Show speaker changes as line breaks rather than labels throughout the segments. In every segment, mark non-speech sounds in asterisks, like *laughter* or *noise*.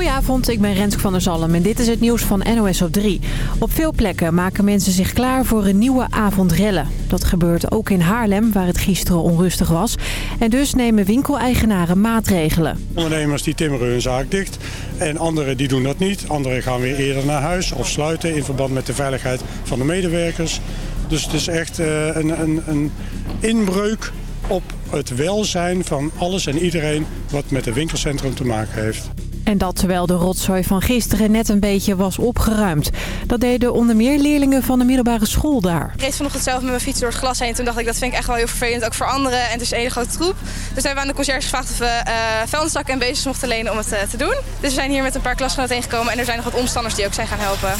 Goedenavond, ik ben Rensk van der Zalm en dit is het nieuws van NOS op 3. Op veel plekken maken mensen zich klaar voor een nieuwe avond rellen. Dat gebeurt ook in Haarlem, waar het gisteren onrustig was. En dus nemen winkeleigenaren maatregelen.
Ondernemers die timmeren hun zaak dicht en anderen die doen dat niet. Anderen gaan weer eerder naar huis of sluiten in verband met de veiligheid van de medewerkers. Dus het is echt eh, een, een, een inbreuk op het welzijn van alles en iedereen wat met het winkelcentrum te maken heeft.
En dat terwijl de rotzooi van gisteren net een beetje was opgeruimd. Dat deden onder meer leerlingen van de middelbare school daar.
Ik reed vanochtend zelf met mijn fiets door het glas heen. Toen dacht ik, dat vind ik echt wel heel vervelend, ook voor anderen. En het is een hele grote troep. Dus hebben we aan de conciërge gevraagd of we uh, vuilniszakken en beestjes mochten lenen om het uh, te doen. Dus we zijn hier met een paar klasgenoten heen gekomen. En er zijn nog wat omstanders die ook zijn gaan helpen.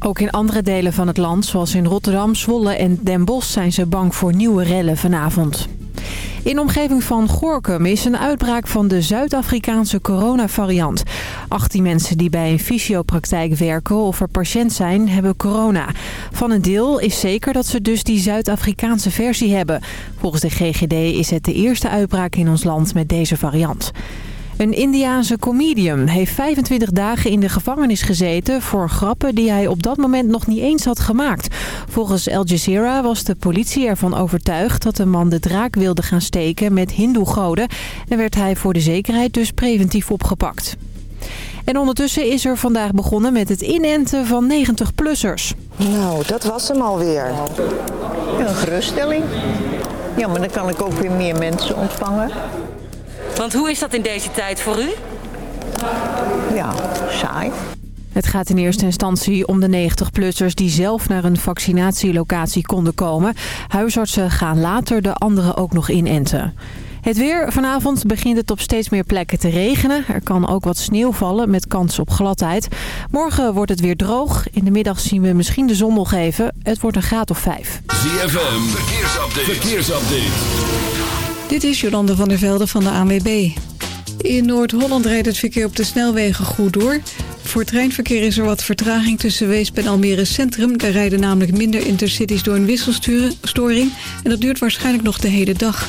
Ook in andere delen van het land, zoals in Rotterdam, Zwolle en Den Bosch... zijn ze bang voor nieuwe rellen vanavond. In omgeving van Gorkum is een uitbraak van de Zuid-Afrikaanse coronavariant. 18 mensen die bij een fysiopraktijk werken of er patiënt zijn, hebben corona. Van een deel is zeker dat ze dus die Zuid-Afrikaanse versie hebben. Volgens de GGD is het de eerste uitbraak in ons land met deze variant. Een Indiaanse comedian heeft 25 dagen in de gevangenis gezeten... voor grappen die hij op dat moment nog niet eens had gemaakt. Volgens Al Jazeera was de politie ervan overtuigd... dat de man de draak wilde gaan steken met hindoe-goden... en werd hij voor de zekerheid dus preventief opgepakt. En ondertussen is er vandaag begonnen met het inenten van 90-plussers.
Nou, dat was hem alweer. Een geruststelling. Ja, maar dan kan ik ook weer meer mensen ontvangen.
Want hoe is dat in deze tijd voor u?
Ja, saai.
Het gaat in eerste instantie om de 90-plussers die zelf naar een vaccinatielocatie konden komen. Huisartsen gaan later de anderen ook nog inenten. Het weer. Vanavond begint het op steeds meer plekken te regenen. Er kan ook wat sneeuw vallen met kans op gladheid. Morgen wordt het weer droog. In de middag zien we misschien de zon nog even. Het wordt een graad of vijf.
ZFM. Verkeersupdate. Verkeersupdate.
Dit is Jolande van der Velde van de ANWB. In Noord-Holland rijdt het verkeer op de snelwegen goed door. Voor treinverkeer is er wat vertraging tussen Weesp en Almere Centrum. Daar rijden namelijk minder intercities door een wisselstoring. En dat duurt waarschijnlijk nog de hele dag.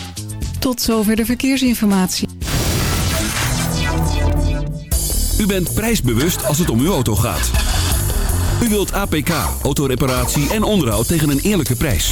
Tot zover de verkeersinformatie.
U bent prijsbewust als het om uw auto gaat. U wilt APK, autoreparatie en onderhoud tegen een eerlijke prijs.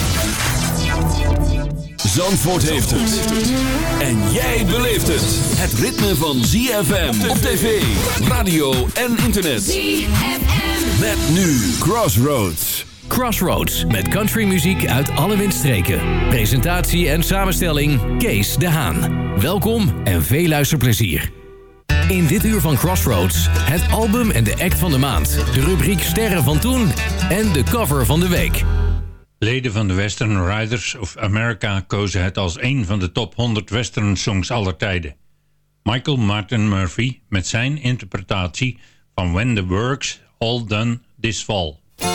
Zandvoort heeft het. En jij beleeft het. Het ritme van ZFM op tv, radio en internet. ZFM. Met nu Crossroads.
Crossroads met countrymuziek uit alle windstreken. Presentatie en samenstelling Kees de Haan. Welkom en veel luisterplezier. In dit uur van Crossroads het album en de act van de maand. De rubriek Sterren van Toen en de cover van de week.
Leden van de Western Riders of America kozen het als een van de top 100 western songs aller tijden. Michael Martin Murphy met zijn interpretatie van When the Work's All Done This Fall.
A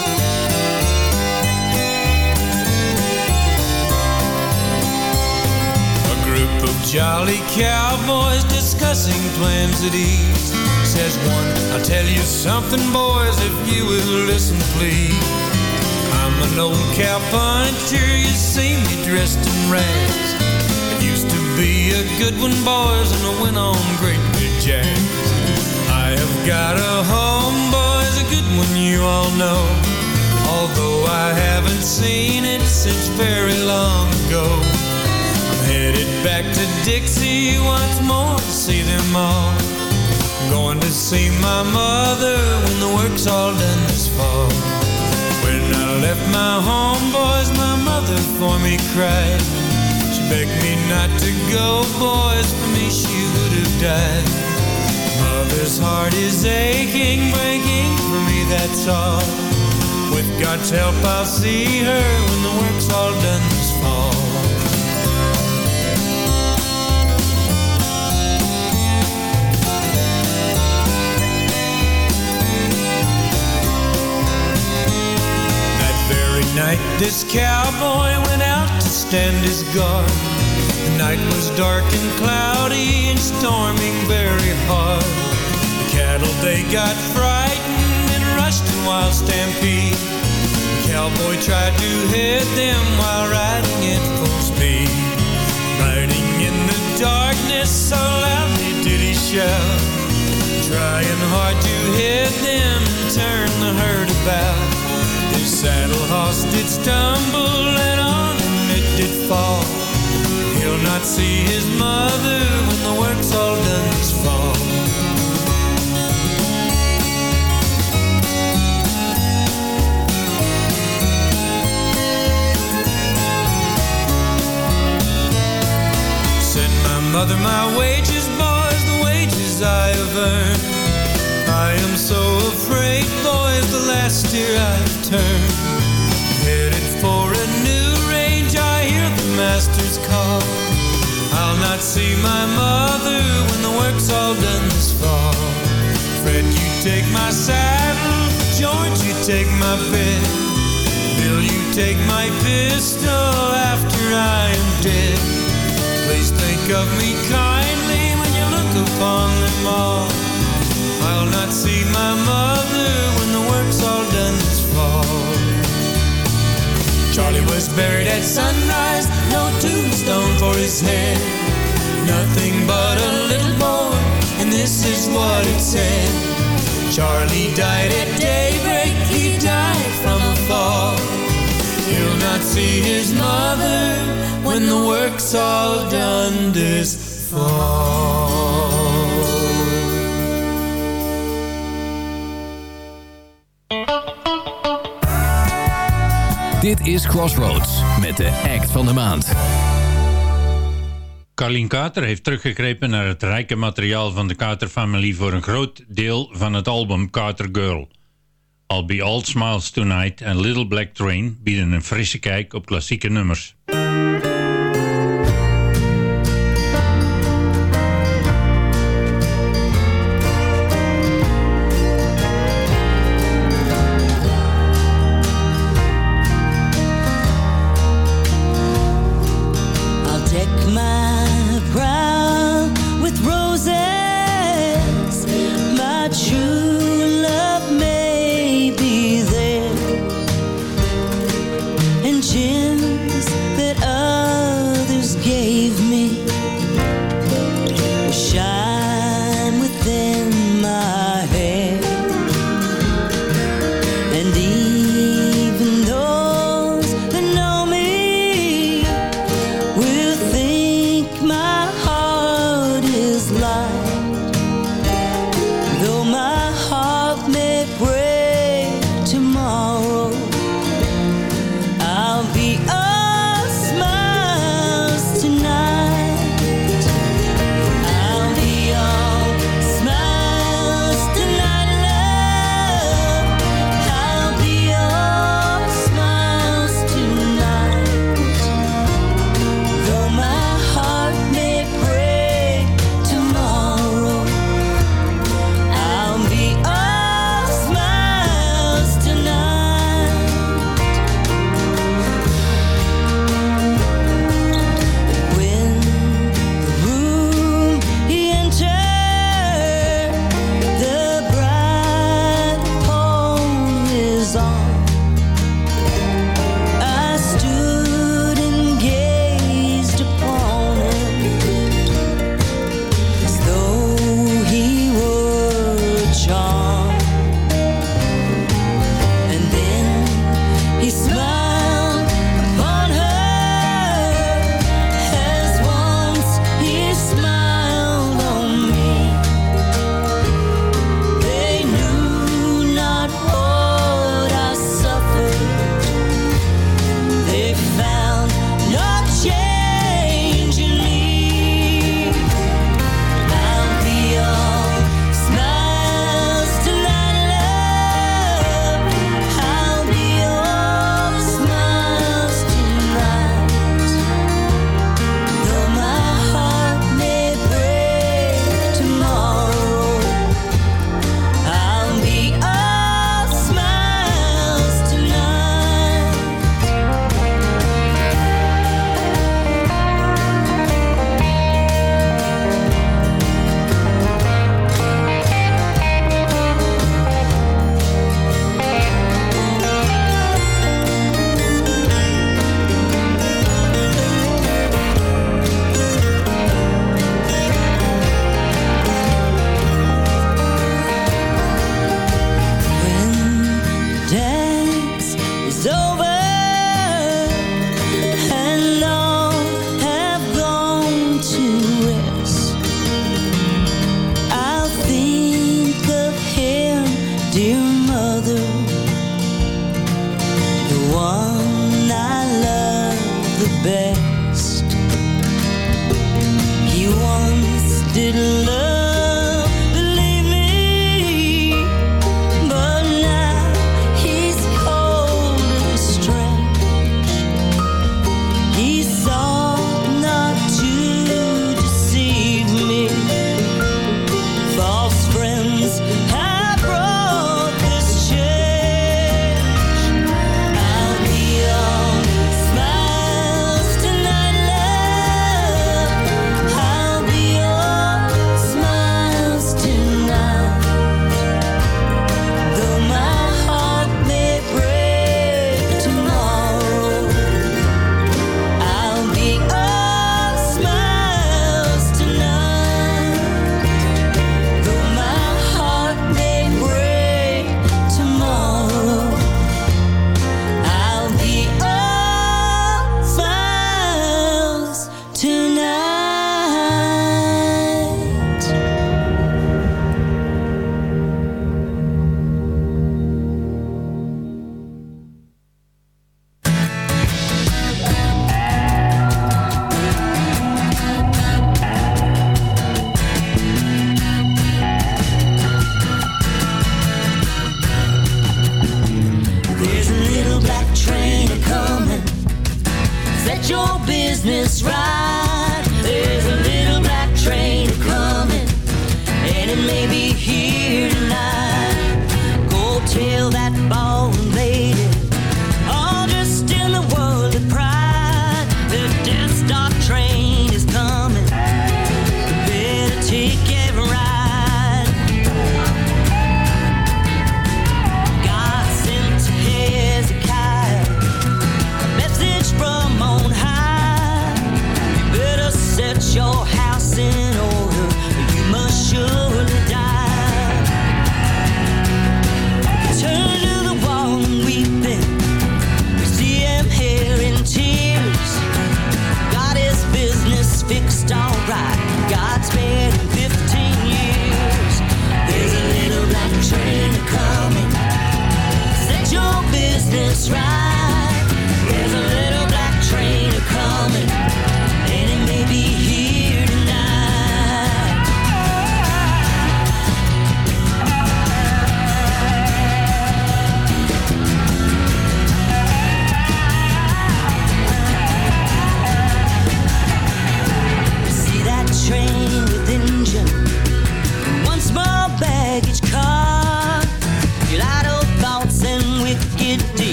group of jolly cowboys discussing plans at ease Says one, I'll tell you something boys if you will listen please I'm an old cowpuncher, you see me dressed in rags. I used to be a good one, boys, and I went on great big jazz. I have got a home, boys, a good one you all know. Although I haven't seen it since very long ago. I'm headed back to Dixie once more to see them all. I'm going to see my mother when the work's all done this fall. Left my home, boys, my mother for me cried. She begged me not to go, boys, for me she would have died. Mother's heart is aching, breaking for me, that's all. With God's help, I'll see her when the work's all done this fall. Night, this cowboy went out to stand his guard. The night was dark and cloudy and storming very hard. The cattle, they got frightened and rushed in wild stampede. The cowboy tried to head them while stumble and on him it did fall. He'll not see his mother when the work's all done this fall. Send my mother my wages, boys, the wages I have earned. I am so afraid, boys, the last year I've turned. Master's call. I'll not see my mother when the work's all done this fall. Fred, you take my saddle, George, you take my bed. Bill, you take my pistol after I am dead. Please think of me kindly when you look upon them all. I'll not see my mother when the work's all done this fall. Charlie was buried at sunrise, no tombstone for his head. Nothing but a little boy, and this is what it said. Charlie died at daybreak, he died from a fall. He'll not see his mother when the work's all done this fall.
Dit is Crossroads met de act van de maand.
Carlien Carter heeft teruggegrepen naar het rijke materiaal van de Carter-familie voor een groot deel van het album Carter Girl. I'll Be All Smiles Tonight en Little Black Train bieden een frisse kijk op klassieke nummers.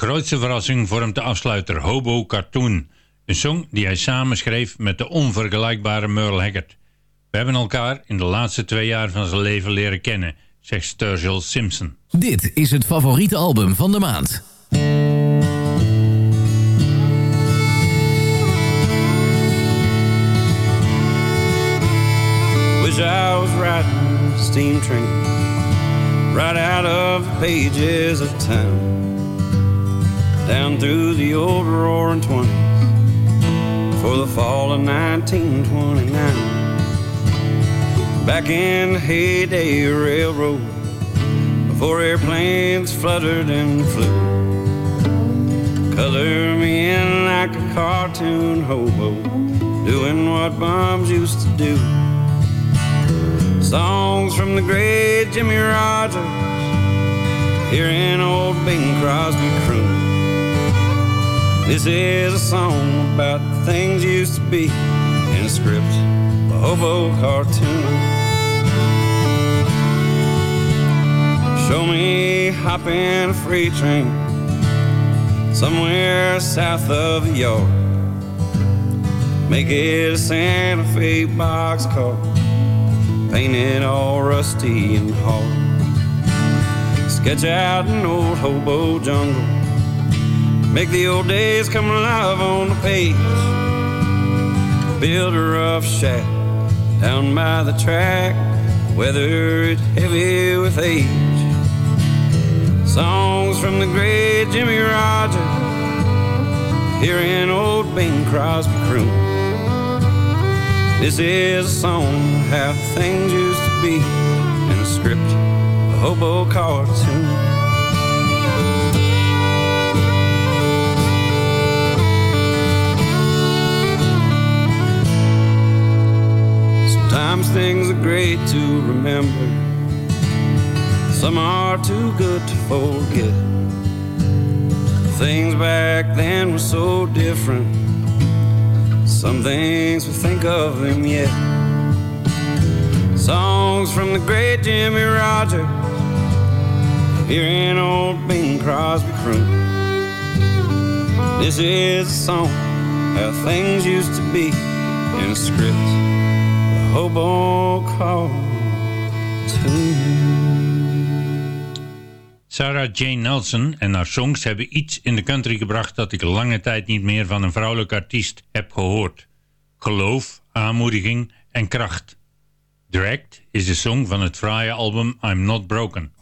Grootste verrassing vormt de afsluiter Hobo Cartoon. Een song die hij samen schreef met de onvergelijkbare Merle Haggard. We hebben elkaar in de laatste twee jaar van zijn leven leren kennen, zegt Sturgill Simpson.
Dit is het favoriete album van de maand.
Wish I was riding a steam train right out of the pages of time, down through the old roaring twenties for the fall of 1929. Back in the heyday railroad, before airplanes fluttered and flew. Color me in like a cartoon hobo, doing what bums used to do. Songs from the great Jimmy Rogers, hearing old Bing Crosby croon. This is a song about things used to be in a script, a hobo cartoon. Show me hopping a freight train somewhere south of yard. Make it a Santa Fe boxcar, painted all rusty and hard. Sketch out an old hobo jungle, make the old days come alive on the page. Build a rough shack down by the track, weather weathered heavy with age. Songs from the great Jimmy Rogers, hearing old Bing Crosby croon. This is a song how things used to be in a script, a hobo cartoon. Sometimes things are great to remember. Some are too good to forget. Things back then were so different. Some things we think of them yet. Songs from the great Jimmy Rogers, hearing old Bing Crosby croon. This is a song how things used to be in a hobo called
Sarah Jane Nelson en haar songs hebben iets in de country gebracht dat ik lange tijd niet meer van een vrouwelijke artiest heb gehoord. Geloof, aanmoediging en kracht. Direct is de song van het fraaie album I'm Not Broken.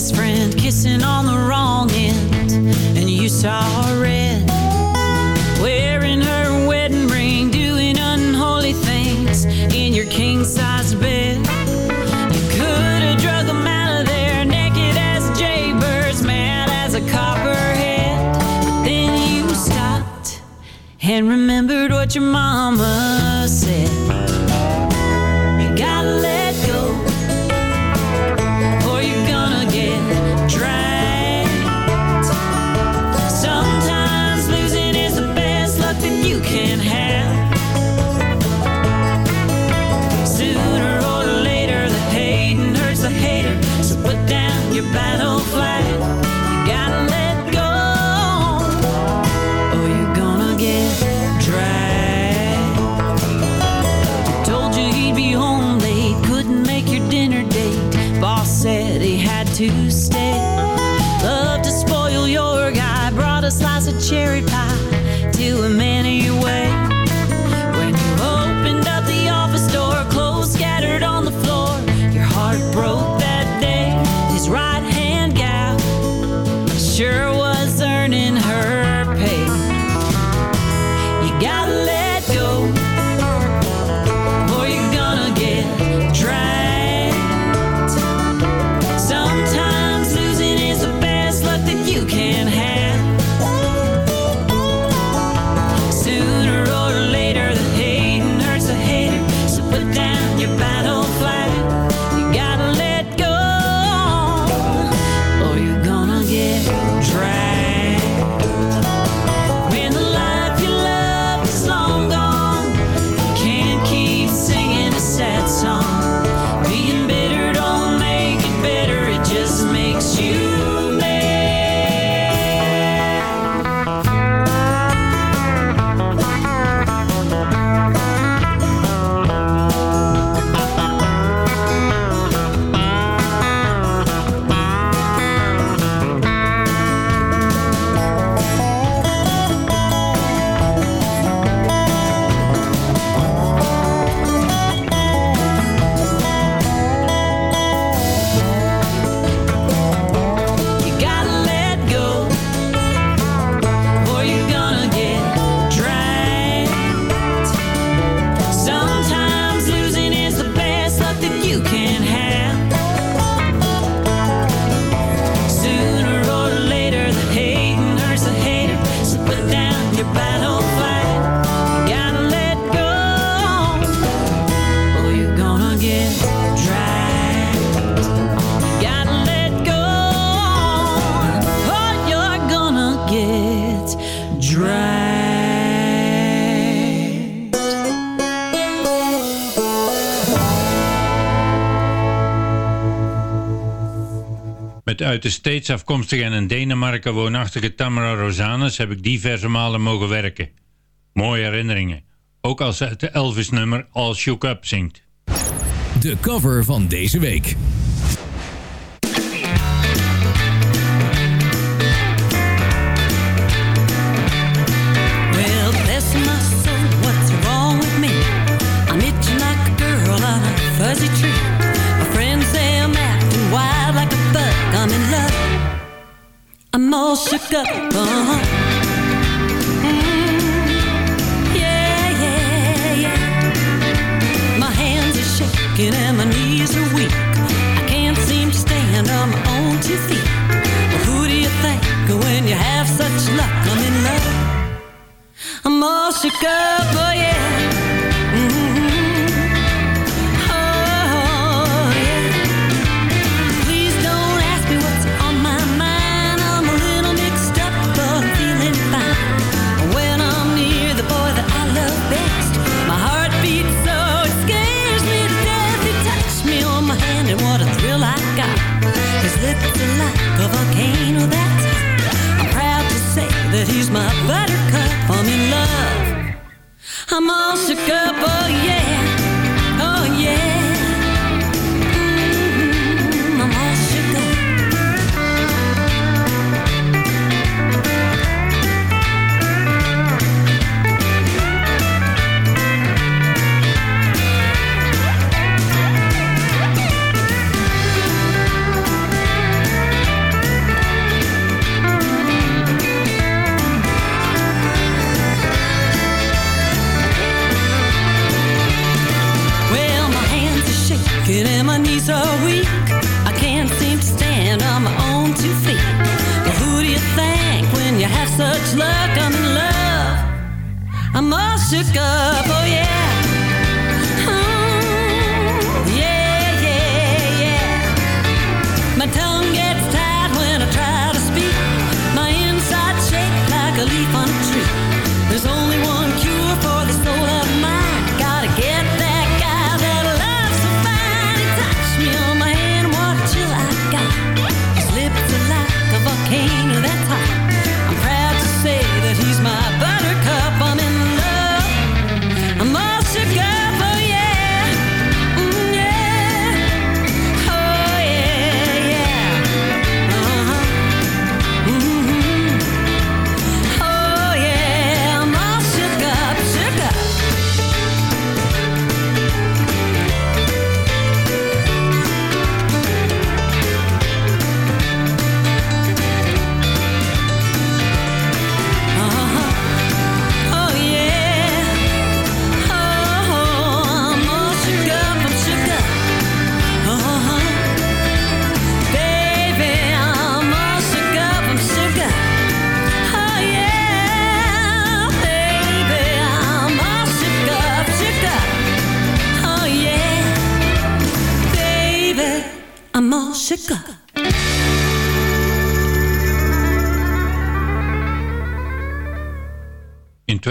Best friend kissing on the wrong end, and you saw her red. Wearing her wedding ring, doing unholy things in your king size bed. You could have drug them out of there naked as jaybirds, mad as a copperhead. But then you stopped and remembered what your mama
Uit de States afkomstige en in Denemarken woonachtige Tamara Rosanus heb ik diverse malen mogen werken. Mooie herinneringen. Ook als ze het Elvis-nummer All Shook Up zingt.
De cover van deze week.
All shook up. Are shaking and my knees are weak. I can't seem to stand on my own two feet. Well, who do you think when you have such luck? I'm in love. I'm all shook up,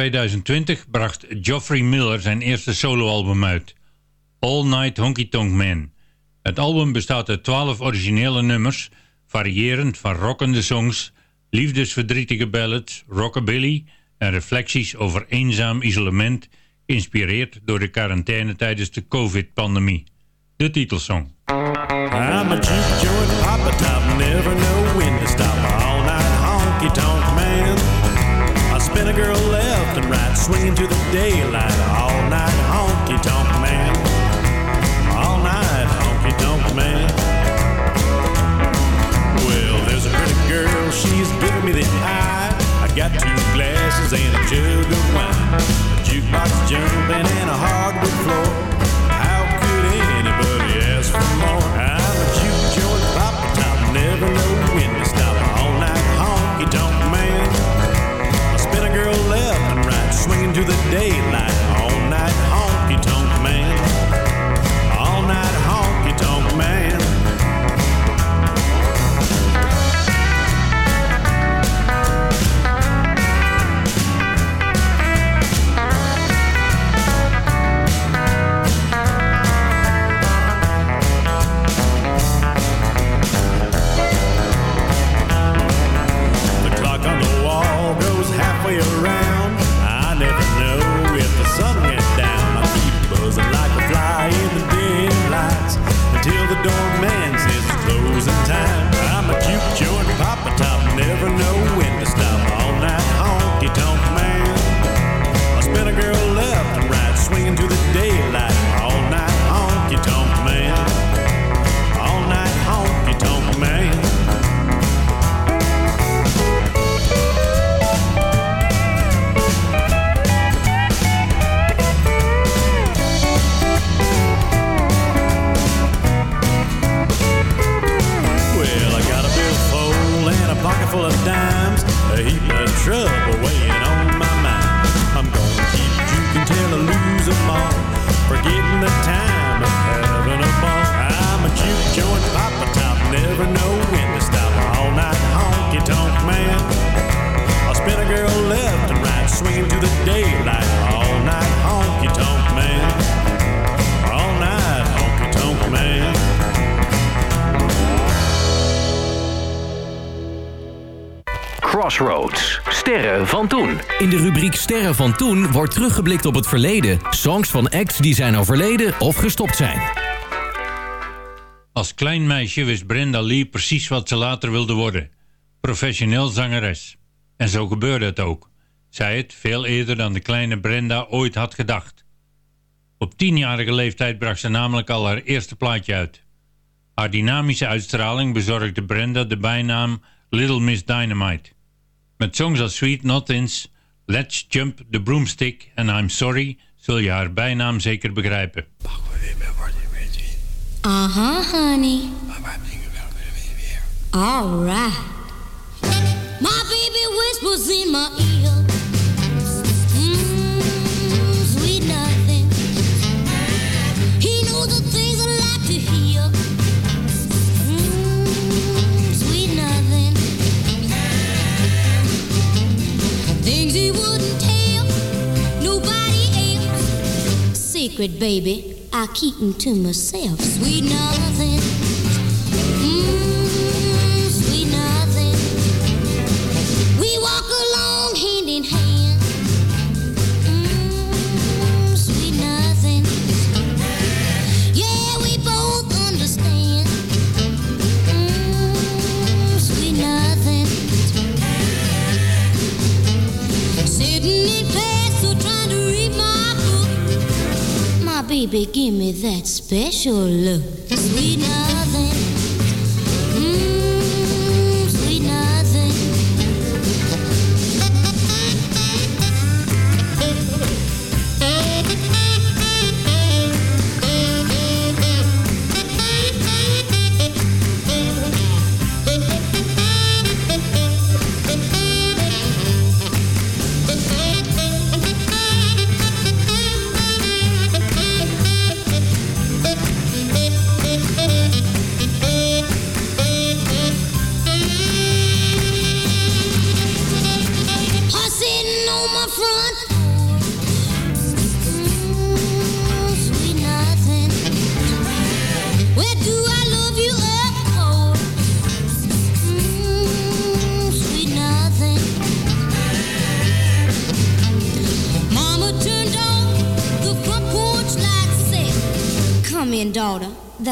2020 bracht Geoffrey Miller zijn eerste soloalbum uit, All Night Honky Tonk Man. Het album bestaat uit 12 originele nummers, variërend van rockende songs, liefdesverdrietige ballads, rockabilly en reflecties over eenzaam isolement, geïnspireerd door de quarantaine tijdens de COVID-pandemie. De titelsong.
I'm a juke joint papa top, never know when to stop. All night honky tonk man. Spin a girl left and right, swinging to the daylight. All night honky tonk man. All night honky tonk man. Well, there's a pretty girl, she's giving me the eye. I got two glasses and a jug of wine. A jukebox jumping and a hardwood floor. How could anybody ask for more? I'm a juke joint papa top, never know To the daylight.
In de rubriek Sterren van toen wordt teruggeblikt op het verleden. Songs van acts die zijn overleden of gestopt zijn.
Als klein meisje wist Brenda Lee precies wat ze later wilde worden. Professioneel zangeres. En zo gebeurde het ook. Zij het veel eerder dan de kleine Brenda ooit had gedacht. Op tienjarige leeftijd bracht ze namelijk al haar eerste plaatje uit. Haar dynamische uitstraling bezorgde Brenda de bijnaam Little Miss Dynamite. Met songs als Sweet Nothings, Let's Jump the Broomstick en I'm Sorry zul je haar bijnaam zeker begrijpen.
Uh huh, honey. All right. My baby whispers in my ear. Secret, baby. I keep 'em to myself. Sweet nothing. Mm, baby, give me that special look. Sweet nothing.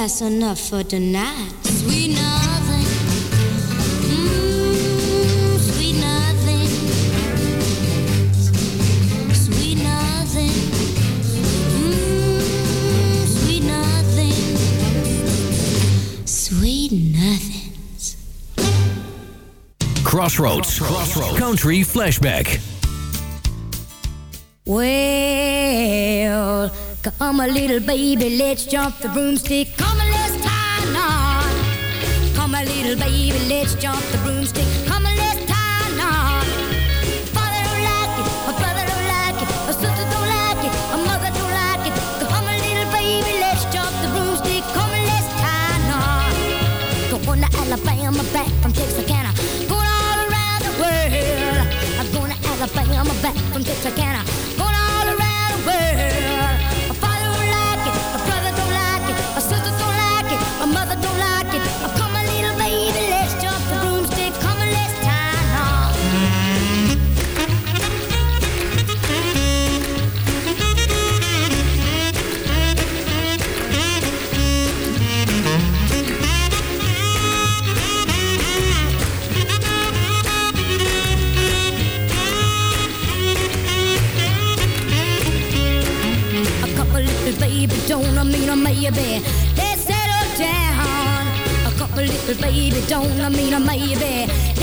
That's enough for tonight." Sweet nothing. Mm, sweet nothing. Sweet nothing. Mm, sweet nothing. Sweet nothing.
Crossroads. Country Flashback.
Well, come a little baby, let's jump the broomstick. Little baby, let's jump the broomstick. Come on, let's tie a knot. Father don't like it, my brother don't like it, my sister don't like it, my mother don't like it. Come a little baby, let's jump the broomstick. Come and let's tie a knot. Going to Alabama, back from Texarkana. Going all around the world. I'm going to Alabama, back from Texarkana. Maybe. Let's settle down. A couple little baby, don't I mean a maybe.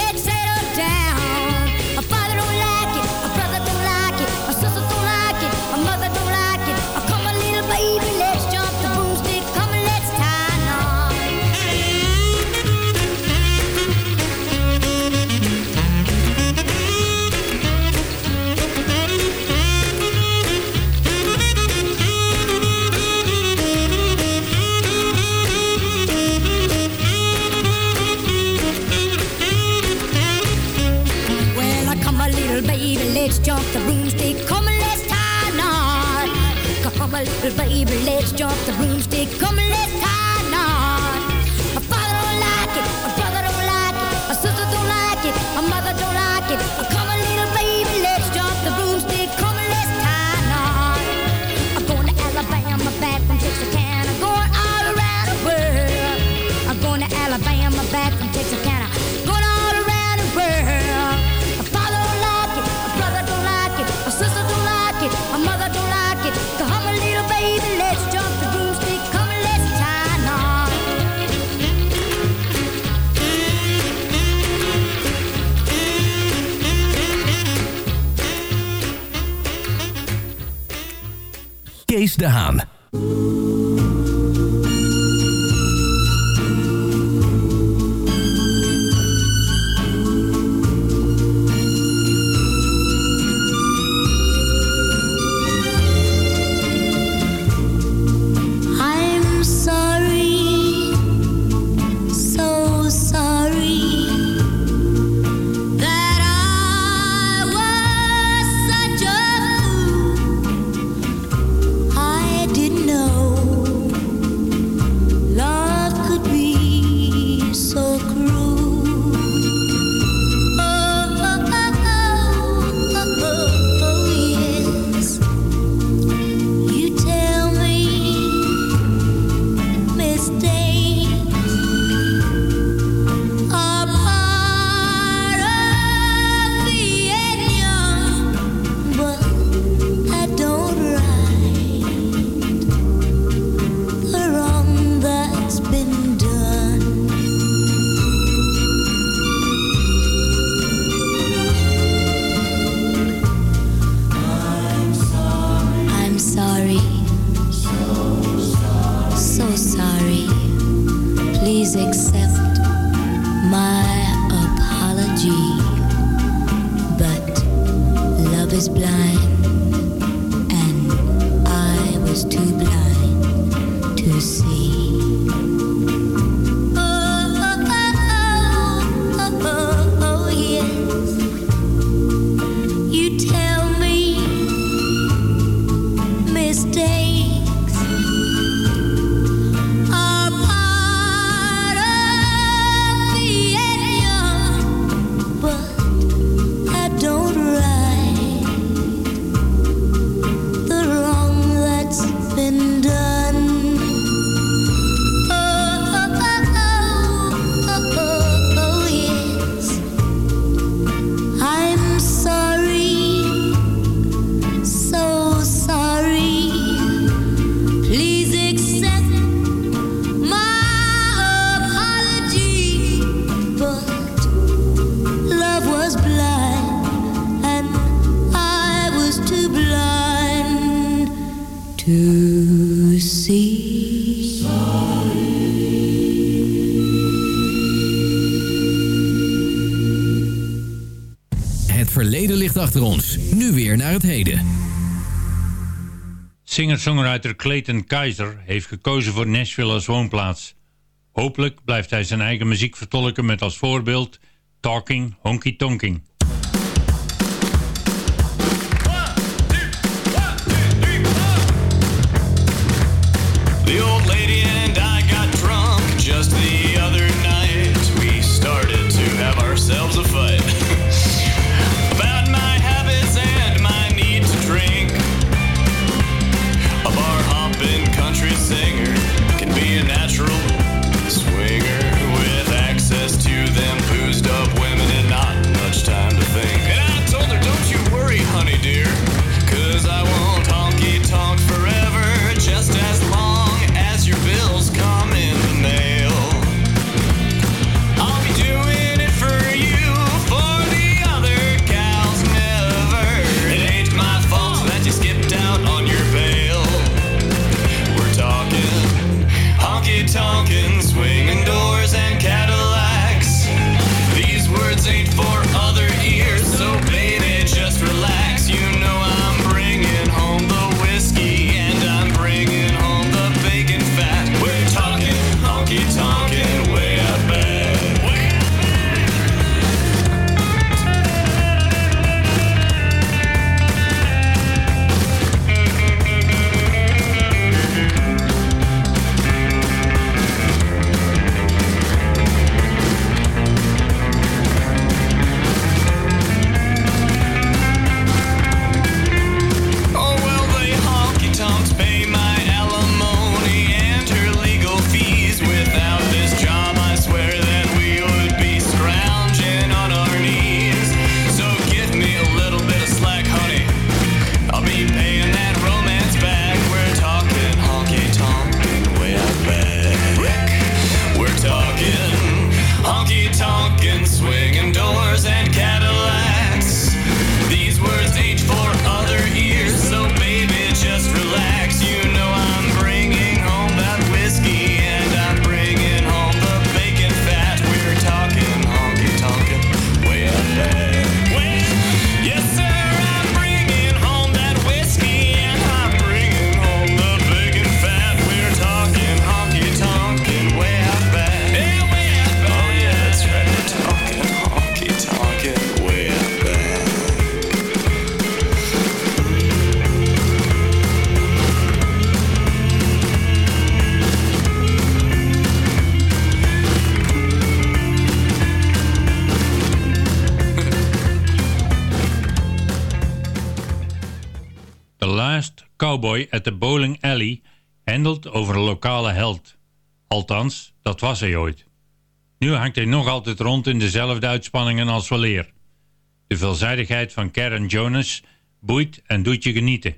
Baby, let's jump the broomstick. Come and let's tie a knot. My father don't like it, my brother don't like it, my sister don't like it, my mother don't like it.
Kees.
Singer-songwriter Clayton Kaiser heeft gekozen voor Nashville als woonplaats. Hopelijk blijft hij zijn eigen muziek vertolken met als voorbeeld Talking Honky Tonking. de bowling alley handelt over een lokale held. Althans, dat was hij ooit. Nu hangt hij nog altijd rond in dezelfde uitspanningen als weleer. De veelzijdigheid van Karen Jonas boeit en doet je genieten.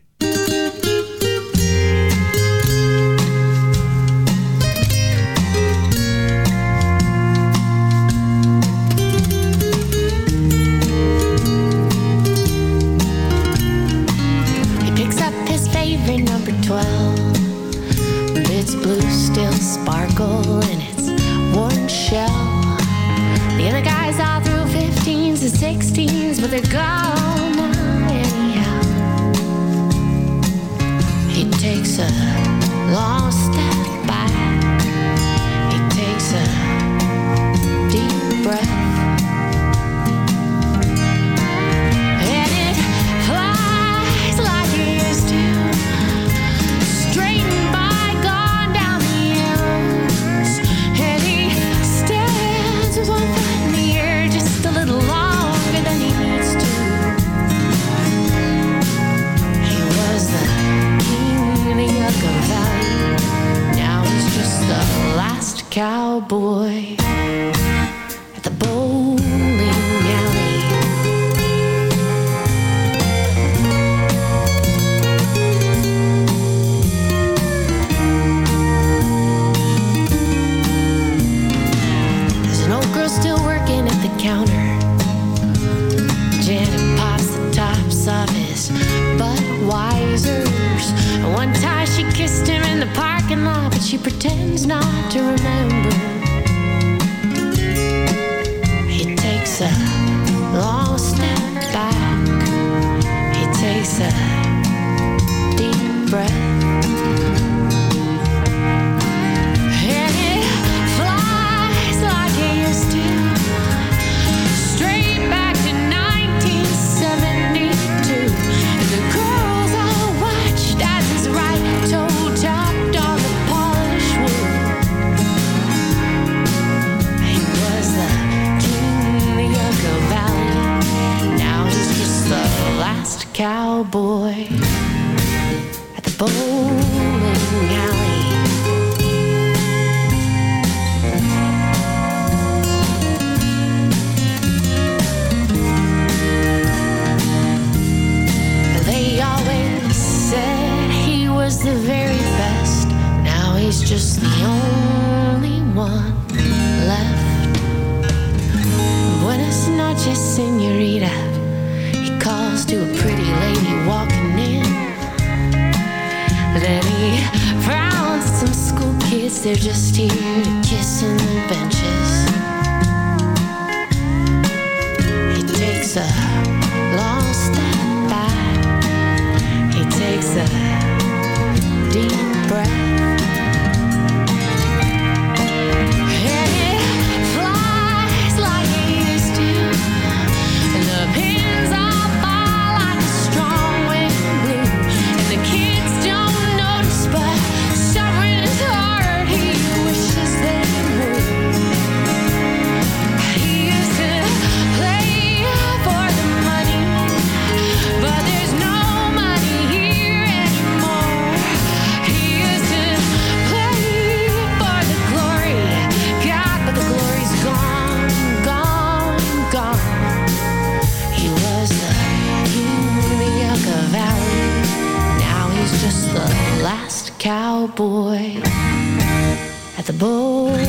at the bowling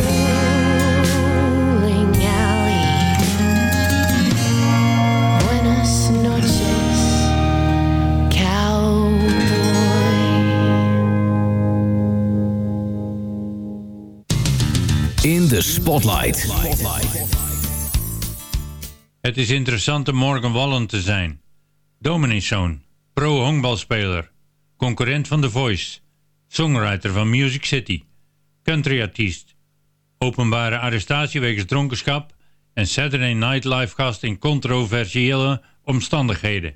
alley. In the
spotlight.
Het is interessant om Morgan Wallen te zijn. Dominizoon, pro-hongbalspeler, concurrent van The Voice songwriter van Music City, countryartiest, openbare arrestatie wegens dronkenschap en Saturday Night Live gast in controversiële omstandigheden.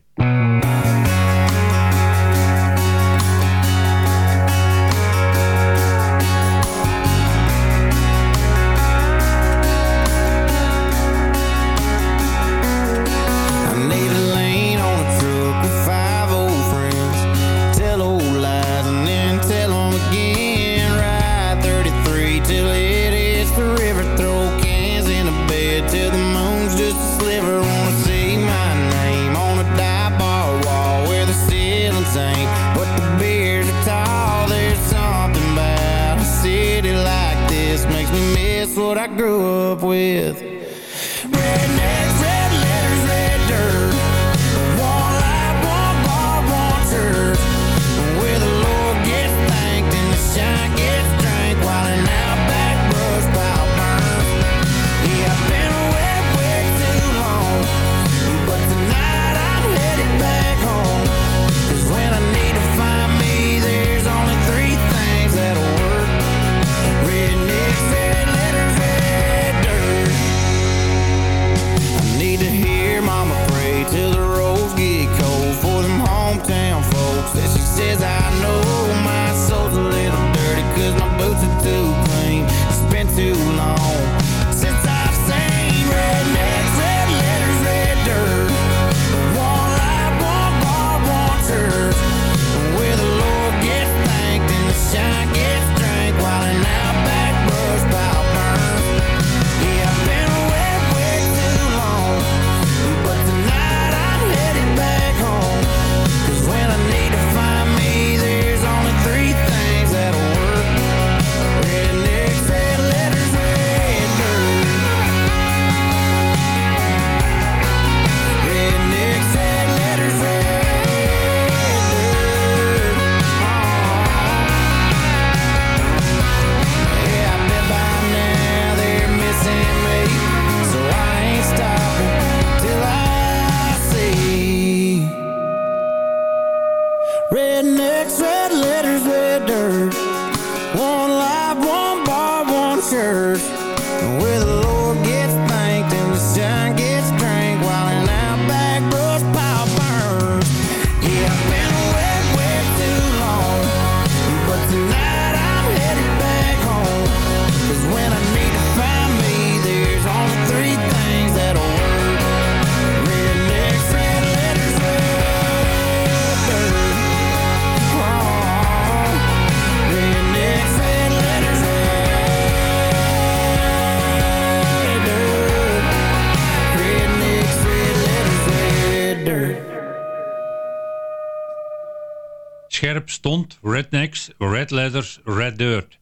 scherp stond Rednecks, Red Letters, Red Dirt.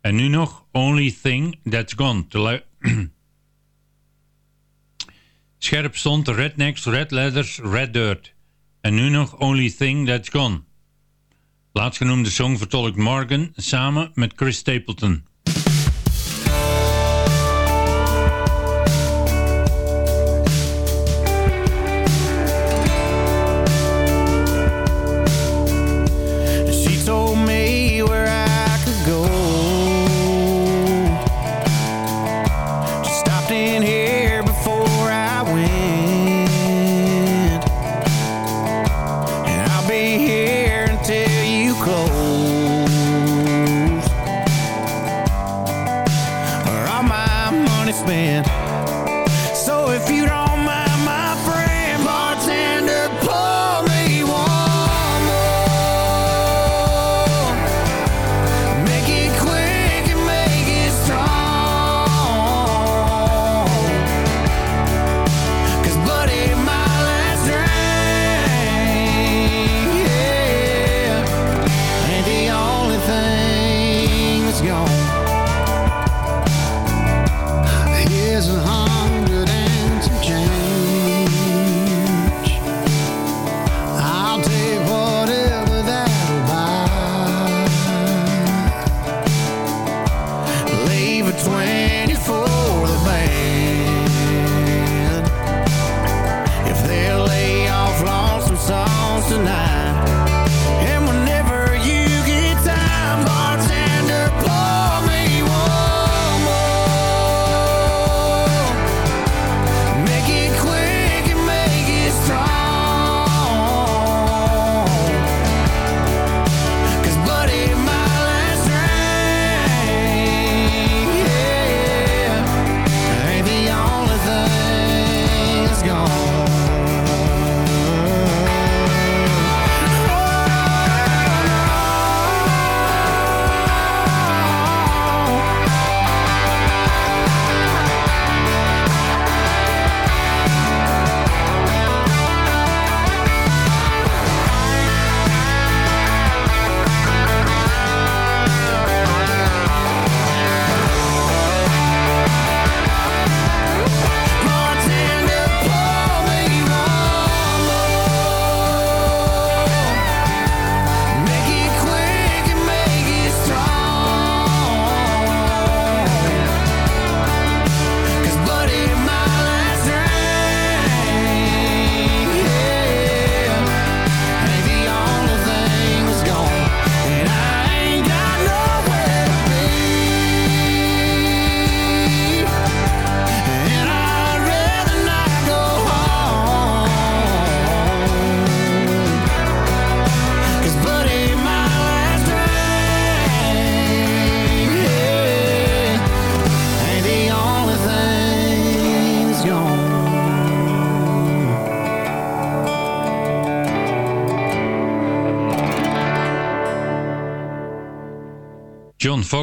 En nu nog Only Thing That's Gone te *clears throat* Scherp stond Rednecks, Red Letters, Red Dirt. En nu nog Only Thing That's Gone. Laatstgenoemde song vertolkt Morgan samen met Chris Stapleton.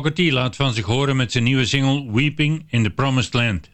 Booker laat van zich horen met zijn nieuwe single Weeping in the Promised Land.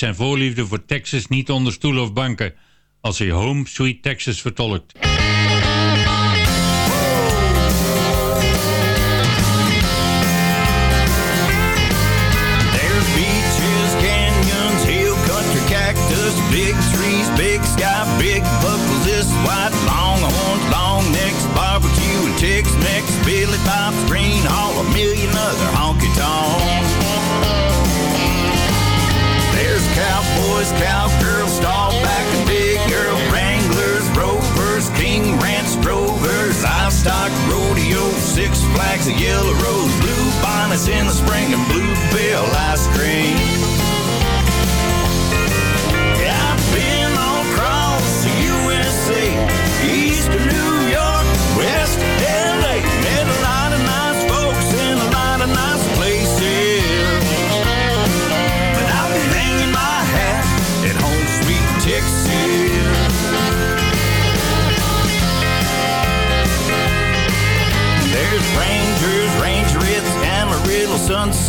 zijn voorliefde voor Texas niet onder stoelen of banken als hij Home Sweet Texas vertolkt.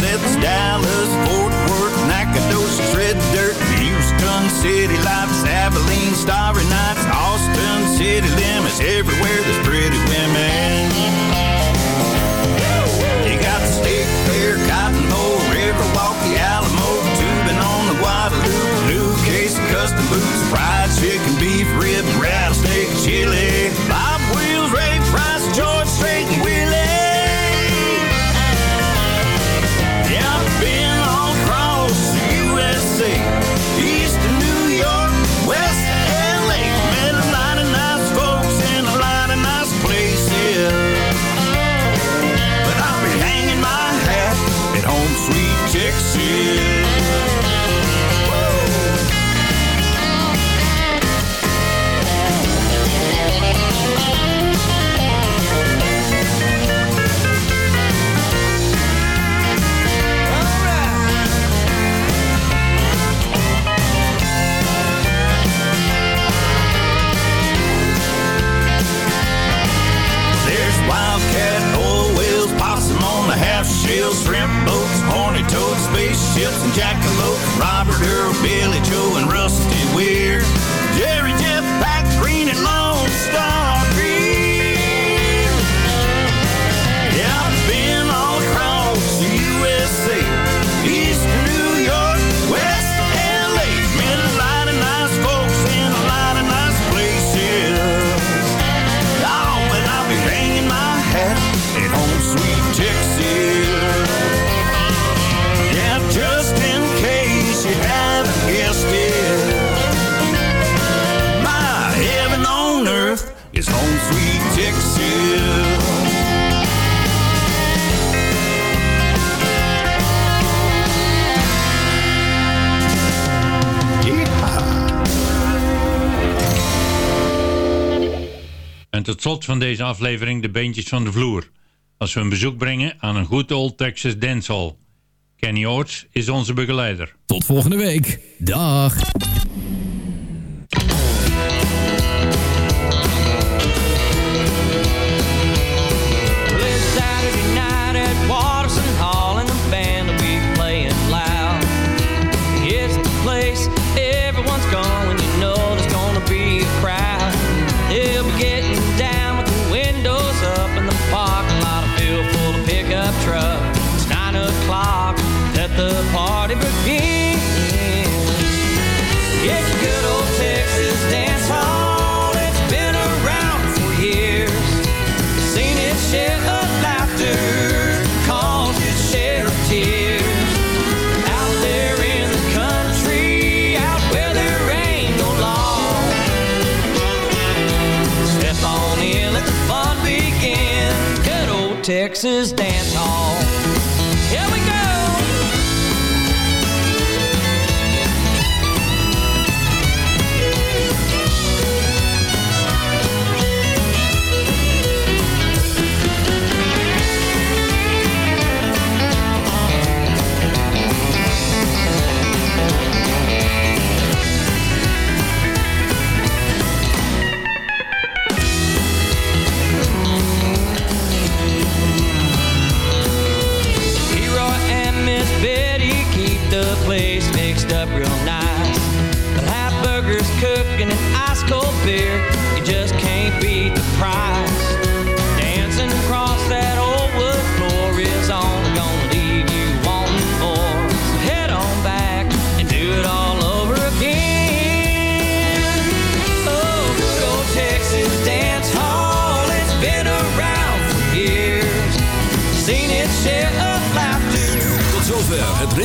it's Dallas
Ik van deze aflevering de beentjes van de vloer. Als we een bezoek brengen aan een goed old Texas dancehall. Kenny Oorts is onze begeleider.
Tot volgende week. Dag.
Texas dance hall.